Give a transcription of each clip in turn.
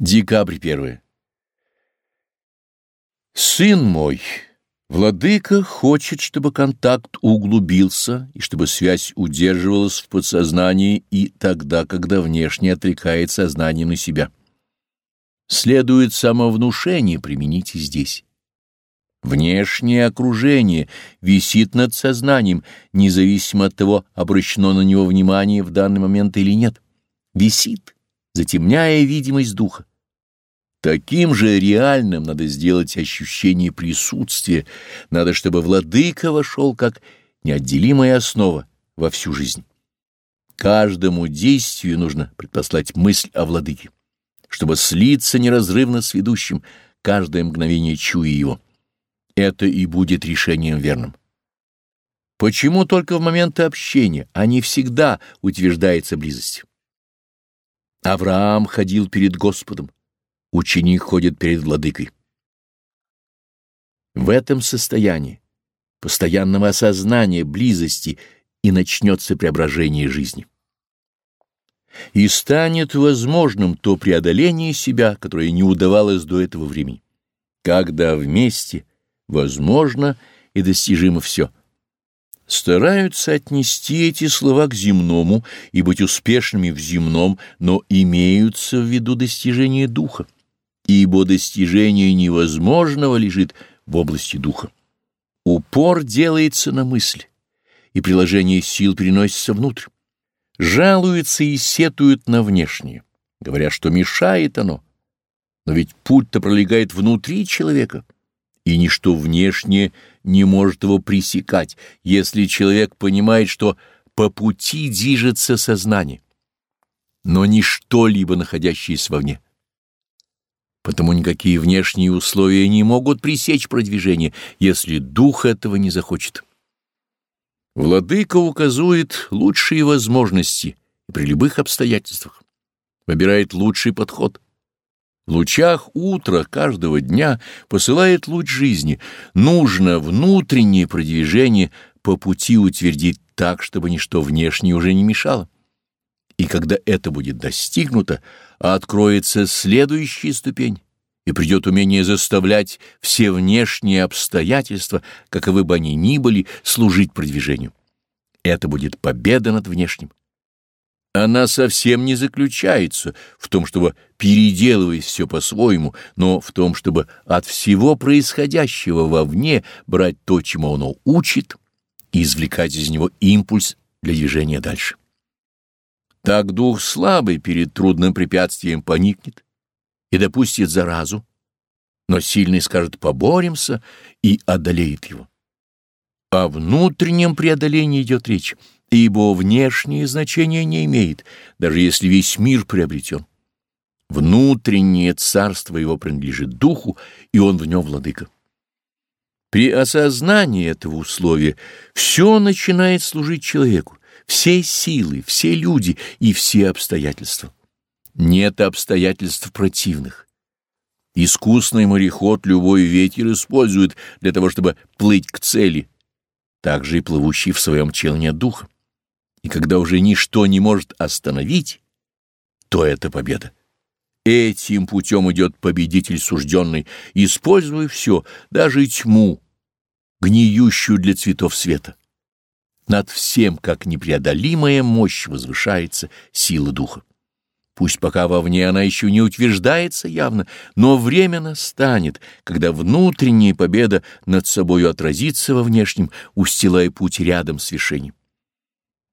Декабрь 1. Сын мой, владыка хочет, чтобы контакт углубился и чтобы связь удерживалась в подсознании и тогда, когда внешне отвлекает сознание на себя. Следует самовнушение применить и здесь. Внешнее окружение висит над сознанием, независимо от того, обращено на него внимание в данный момент или нет. Висит, затемняя видимость духа. Таким же реальным надо сделать ощущение присутствия, надо, чтобы владыка вошел как неотделимая основа во всю жизнь. Каждому действию нужно предпослать мысль о владыке, чтобы слиться неразрывно с ведущим, каждое мгновение чуя его. Это и будет решением верным. Почему только в моменты общения, а не всегда утверждается близость? Авраам ходил перед Господом ученик ходит перед владыкой. В этом состоянии постоянного осознания близости и начнется преображение жизни. И станет возможным то преодоление себя, которое не удавалось до этого времени, когда вместе возможно и достижимо все. Стараются отнести эти слова к земному и быть успешными в земном, но имеются в виду достижение духа ибо достижение невозможного лежит в области духа. Упор делается на мысль, и приложение сил переносится внутрь. Жалуются и сетуют на внешнее, говоря, что мешает оно. Но ведь путь-то пролегает внутри человека, и ничто внешнее не может его пресекать, если человек понимает, что по пути движется сознание, но не что-либо находящееся вовне. Потому никакие внешние условия не могут пресечь продвижение, если дух этого не захочет. Владыка указывает лучшие возможности при любых обстоятельствах. Выбирает лучший подход. В лучах утра каждого дня посылает луч жизни. Нужно внутреннее продвижение по пути утвердить так, чтобы ничто внешнее уже не мешало. И когда это будет достигнуто, откроется следующая ступень, и придет умение заставлять все внешние обстоятельства, каковы бы они ни были, служить продвижению. Это будет победа над внешним. Она совсем не заключается в том, чтобы переделывать все по-своему, но в том, чтобы от всего происходящего вовне брать то, чему оно учит, и извлекать из него импульс для движения дальше. Так дух слабый перед трудным препятствием поникнет и допустит заразу, но сильный скажет «поборемся» и одолеет его. О внутреннем преодолении идет речь, ибо внешнее значение не имеет, даже если весь мир приобретен. Внутреннее царство его принадлежит духу, и он в нем владыка. При осознании этого условия все начинает служить человеку все силы, все люди и все обстоятельства. Нет обстоятельств противных. Искусный мореход любой ветер использует для того, чтобы плыть к цели, так же и плывущий в своем челне духа. И когда уже ничто не может остановить, то это победа. Этим путем идет победитель сужденный, используя все, даже тьму, гниющую для цветов света. Над всем, как непреодолимая мощь, возвышается сила духа. Пусть пока вовне она еще не утверждается явно, но время настанет, когда внутренняя победа над собою отразится во внешнем, устилая путь рядом с вершением.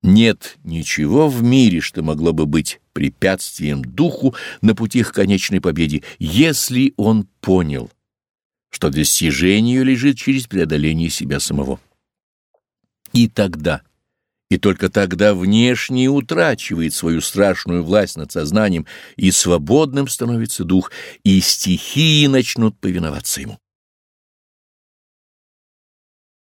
Нет ничего в мире, что могло бы быть препятствием духу на пути к конечной победе, если он понял, что достижение лежит через преодоление себя самого. И тогда, и только тогда внешний утрачивает свою страшную власть над сознанием, и свободным становится дух, и стихии начнут повиноваться ему.